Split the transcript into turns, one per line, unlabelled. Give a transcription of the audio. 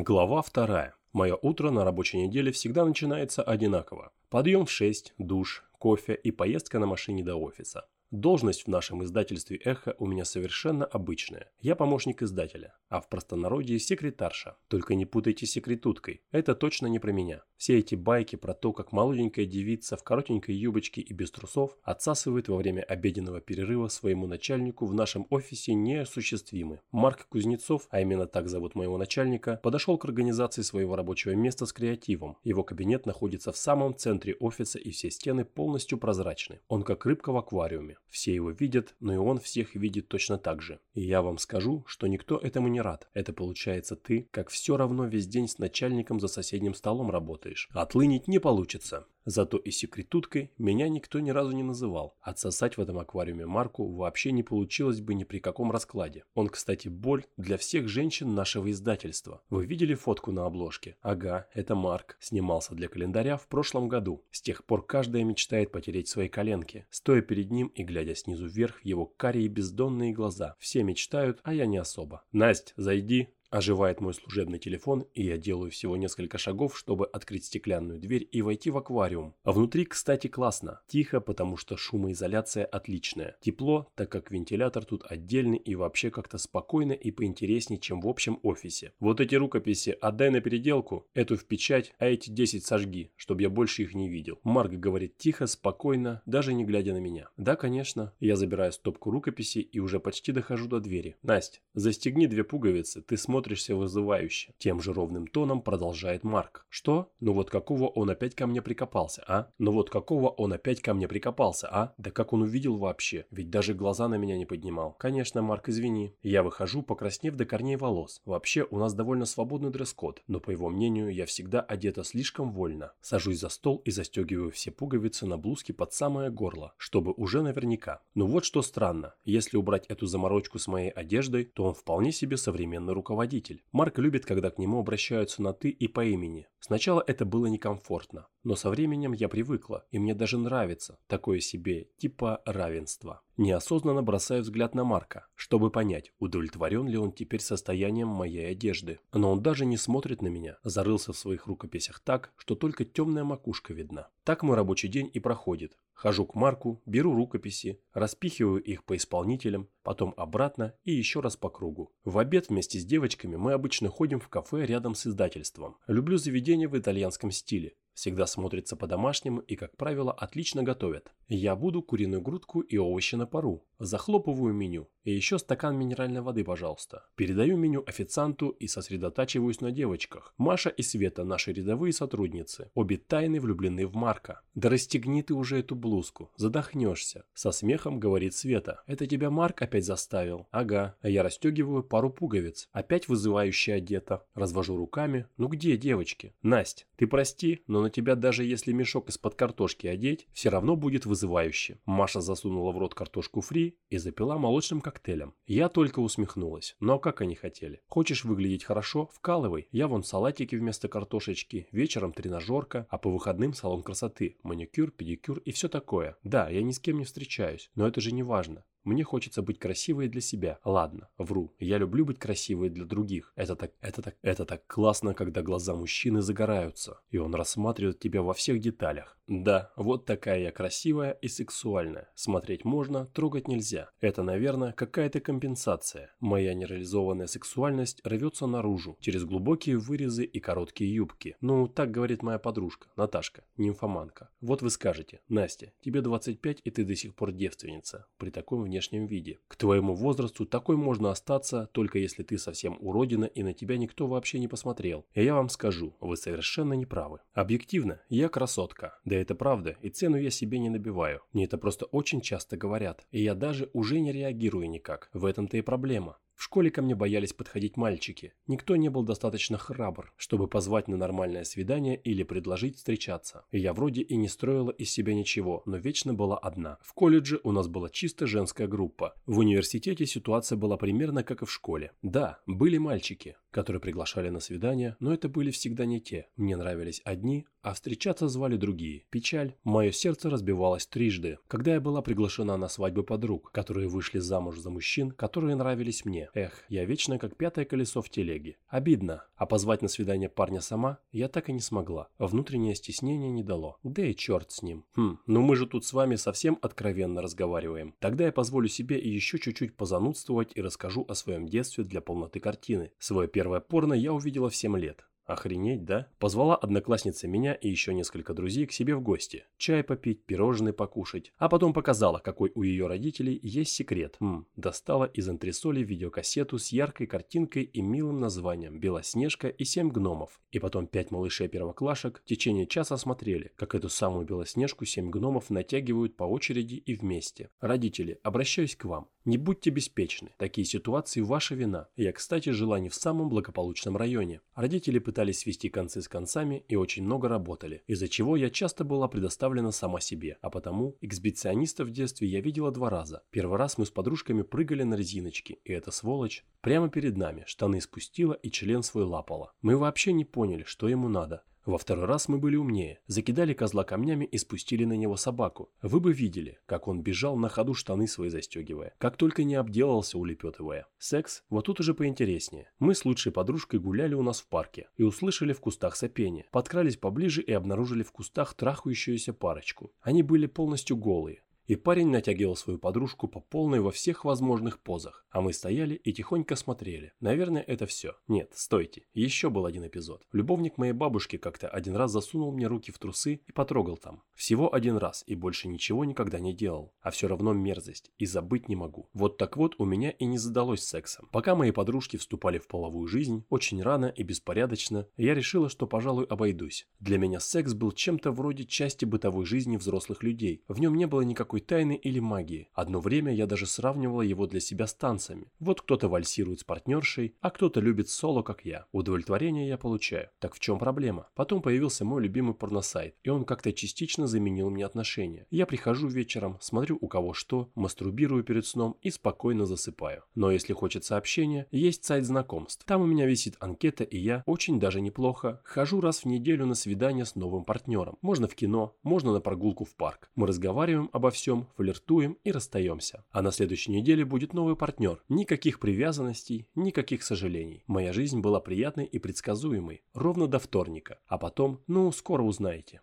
Глава вторая. Мое утро на рабочей неделе всегда начинается одинаково. Подъем в 6, душ, кофе и поездка на машине до офиса. Должность в нашем издательстве «Эхо» у меня совершенно обычная. Я помощник издателя, а в простонародье секретарша. Только не путайте секретуткой, это точно не про меня. Все эти байки про то, как молоденькая девица в коротенькой юбочке и без трусов отсасывает во время обеденного перерыва своему начальнику в нашем офисе неосуществимы. Марк Кузнецов, а именно так зовут моего начальника, подошел к организации своего рабочего места с креативом. Его кабинет находится в самом центре офиса и все стены полностью прозрачны. Он как рыбка в аквариуме. Все его видят, но и он всех видит точно так же. И я вам скажу, что никто этому не рад. Это получается ты, как все равно весь день с начальником за соседним столом работаешь. Отлынить не получится. Зато и секретуткой меня никто ни разу не называл. Отсосать в этом аквариуме Марку вообще не получилось бы ни при каком раскладе. Он, кстати, боль для всех женщин нашего издательства. Вы видели фотку на обложке? Ага, это Марк. Снимался для календаря в прошлом году. С тех пор каждая мечтает потереть свои коленки. Стоя перед ним и глядя снизу вверх в его карие бездонные глаза. Все мечтают, а я не особо. «Насть, зайди!» Оживает мой служебный телефон, и я делаю всего несколько шагов, чтобы открыть стеклянную дверь и войти в аквариум. А внутри, кстати, классно. Тихо, потому что шумоизоляция отличная. Тепло, так как вентилятор тут отдельный и вообще как-то спокойно и поинтереснее, чем в общем офисе. Вот эти рукописи отдай на переделку, эту в печать, а эти 10 сожги, чтобы я больше их не видел. Марк говорит тихо, спокойно, даже не глядя на меня. Да, конечно. Я забираю стопку рукописей и уже почти дохожу до двери. Настя, застегни две пуговицы, ты сможешь смотришься вызывающе. Тем же ровным тоном продолжает Марк. Что? Ну вот какого он опять ко мне прикопался, а? Ну вот какого он опять ко мне прикопался, а? Да как он увидел вообще? Ведь даже глаза на меня не поднимал. Конечно, Марк, извини. Я выхожу, покраснев до корней волос. Вообще, у нас довольно свободный дресс-код, но по его мнению, я всегда одета слишком вольно. Сажусь за стол и застегиваю все пуговицы на блузке под самое горло, чтобы уже наверняка. Но вот что странно. Если убрать эту заморочку с моей одеждой, то он вполне себе современный руководитель руководитель. Марк любит, когда к нему обращаются на «ты» и по имени. Сначала это было некомфортно, но со временем я привыкла, и мне даже нравится такое себе типа равенства. Неосознанно бросаю взгляд на Марка, чтобы понять, удовлетворен ли он теперь состоянием моей одежды. Но он даже не смотрит на меня, зарылся в своих рукописях так, что только темная макушка видна. Так мой рабочий день и проходит. Хожу к Марку, беру рукописи, распихиваю их по исполнителям, потом обратно и еще раз по кругу. В обед вместе с девочками мы обычно ходим в кафе рядом с издательством. Люблю заведение в итальянском стиле всегда смотрится по-домашнему и, как правило, отлично готовят. Я буду куриную грудку и овощи на пару. Захлопываю меню. И еще стакан минеральной воды, пожалуйста. Передаю меню официанту и сосредотачиваюсь на девочках. Маша и Света – наши рядовые сотрудницы. Обе тайны влюблены в Марка. Да расстегни ты уже эту блузку. Задохнешься. Со смехом говорит Света. Это тебя Марк опять заставил? Ага. А я расстегиваю пару пуговиц. Опять вызывающе одета. Развожу руками. Ну где девочки? Насть, ты прости, но на тебя даже если мешок из-под картошки одеть, все равно будет вызывающе. Маша засунула в рот картошку фри и запила молочным коктейлем. Я только усмехнулась. Но как они хотели? Хочешь выглядеть хорошо? Вкалывай. Я вон салатики вместо картошечки, вечером тренажерка, а по выходным салон красоты, маникюр, педикюр и все такое. Да, я ни с кем не встречаюсь, но это же не важно. Мне хочется быть красивой для себя. Ладно, вру. Я люблю быть красивой для других. Это так, это так, это так классно, когда глаза мужчины загораются, и он рассматривает тебя во всех деталях. Да, вот такая я красивая и сексуальная. Смотреть можно, трогать нельзя. Это, наверное, какая-то компенсация. Моя нереализованная сексуальность рвется наружу, через глубокие вырезы и короткие юбки. Ну, так говорит моя подружка, Наташка, нимфоманка. Вот вы скажете, Настя, тебе 25 и ты до сих пор девственница, при таком внешнем виде. К твоему возрасту такой можно остаться, только если ты совсем уродина и на тебя никто вообще не посмотрел. И я вам скажу, вы совершенно не правы. Объективно, я красотка. Да это правда, и цену я себе не набиваю. Мне это просто очень часто говорят, и я даже уже не реагирую никак. В этом-то и проблема. В школе ко мне боялись подходить мальчики. Никто не был достаточно храбр, чтобы позвать на нормальное свидание или предложить встречаться. Я вроде и не строила из себя ничего, но вечно была одна. В колледже у нас была чисто женская группа. В университете ситуация была примерно как и в школе. Да, были мальчики, которые приглашали на свидания, но это были всегда не те. Мне нравились одни, а встречаться звали другие. Печаль. Мое сердце разбивалось трижды, когда я была приглашена на свадьбы подруг, которые вышли замуж за мужчин, которые нравились мне. Эх, я вечно как пятое колесо в телеге. Обидно. А позвать на свидание парня сама я так и не смогла. Внутреннее стеснение не дало. Да и черт с ним. Хм, ну мы же тут с вами совсем откровенно разговариваем. Тогда я позволю себе еще чуть-чуть позанудствовать и расскажу о своем детстве для полноты картины. Свое первое порно я увидела в 7 лет. Охренеть, да? Позвала одноклассница меня и еще несколько друзей к себе в гости. Чай попить, пирожные покушать. А потом показала, какой у ее родителей есть секрет. Хм, достала из антресоли видеокассету с яркой картинкой и милым названием «Белоснежка и семь гномов». И потом пять малышей первоклашек в течение часа смотрели, как эту самую Белоснежку семь гномов натягивают по очереди и вместе. Родители, обращаюсь к вам. Не будьте беспечны. Такие ситуации ваша вина. Я, кстати, жила не в самом благополучном районе. Родители пытались свести концы с концами и очень много работали, из-за чего я часто была предоставлена сама себе. А потому эксбициониста в детстве я видела два раза. Первый раз мы с подружками прыгали на резиночки, и эта сволочь прямо перед нами штаны спустила и член свой лапала. Мы вообще не поняли, что ему надо. Во второй раз мы были умнее, закидали козла камнями и спустили на него собаку. Вы бы видели, как он бежал на ходу штаны свои застегивая, как только не обделался улепетывая. Секс вот тут уже поинтереснее. Мы с лучшей подружкой гуляли у нас в парке и услышали в кустах сопение. Подкрались поближе и обнаружили в кустах трахающуюся парочку. Они были полностью голые, и парень натягивал свою подружку по полной во всех возможных позах, а мы стояли и тихонько смотрели. Наверное, это все. Нет, стойте, еще был один эпизод. Любовник моей бабушки как-то один раз засунул мне руки в трусы и потрогал там. Всего один раз и больше ничего никогда не делал. А все равно мерзость, и забыть не могу. Вот так вот у меня и не задалось сексом. Пока мои подружки вступали в половую жизнь, очень рано и беспорядочно, я решила, что, пожалуй, обойдусь. Для меня секс был чем-то вроде части бытовой жизни взрослых людей. В нем не было никакой никакой тайны или магии. Одно время я даже сравнивала его для себя с танцами. Вот кто-то вальсирует с партнершей, а кто-то любит соло, как я. Удовлетворение я получаю. Так в чем проблема? Потом появился мой любимый порносайт, и он как-то частично заменил мне отношения. Я прихожу вечером, смотрю у кого что, мастурбирую перед сном и спокойно засыпаю. Но если хочется общения, есть сайт знакомств. Там у меня висит анкета, и я, очень даже неплохо, хожу раз в неделю на свидание с новым партнером. Можно в кино, можно на прогулку в парк. Мы разговариваем обо всем всем, флиртуем и расстаемся. А на следующей неделе будет новый партнер. Никаких привязанностей, никаких сожалений. Моя жизнь была приятной и предсказуемой, ровно до вторника. А потом, ну, скоро узнаете.